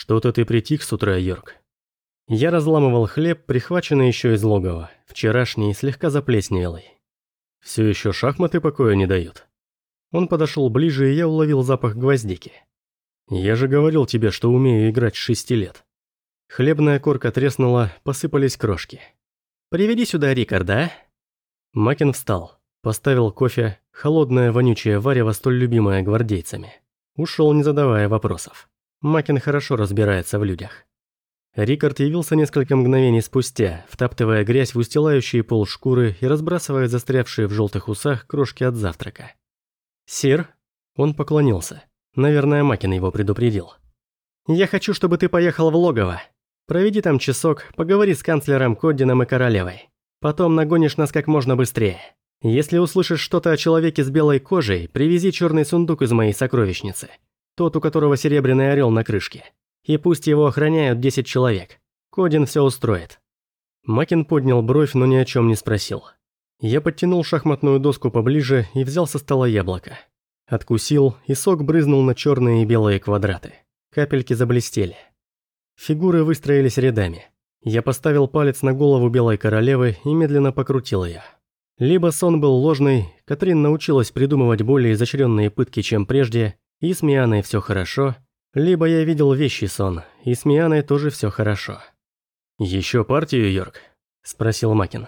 «Что-то ты притих с утра, Йорк». Я разламывал хлеб, прихваченный еще из логова, вчерашний, слегка заплесневелый. Все еще шахматы покоя не дают. Он подошел ближе, и я уловил запах гвоздики. Я же говорил тебе, что умею играть с шести лет. Хлебная корка треснула, посыпались крошки. «Приведи сюда Рикарда, а?» Макин встал, поставил кофе, холодное вонючее варево, столь любимое гвардейцами. Ушел, не задавая вопросов. Макин хорошо разбирается в людях. Рикард явился несколько мгновений спустя, втаптывая грязь в устилающие пол шкуры и разбрасывая застрявшие в желтых усах крошки от завтрака. «Сир?» Он поклонился. Наверное, Макин его предупредил. «Я хочу, чтобы ты поехал в логово. Проведи там часок, поговори с канцлером Коддином и королевой. Потом нагонишь нас как можно быстрее. Если услышишь что-то о человеке с белой кожей, привези черный сундук из моей сокровищницы. Тот, у которого серебряный орел на крышке. И пусть его охраняют 10 человек. Кодин все устроит». Макин поднял бровь, но ни о чем не спросил. Я подтянул шахматную доску поближе и взял со стола яблоко. Откусил, и сок брызнул на черные и белые квадраты. Капельки заблестели. Фигуры выстроились рядами. Я поставил палец на голову белой королевы и медленно покрутил ее. Либо сон был ложный, Катрин научилась придумывать более изощренные пытки, чем прежде, и с Мианой все хорошо, либо я видел вещий сон, и с Мианой тоже все хорошо. «Еще партию, Йорк?» – спросил Макин.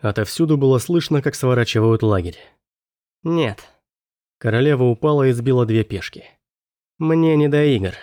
Отовсюду было слышно, как сворачивают лагерь. «Нет». Королева упала и сбила две пешки. «Мне не до игр».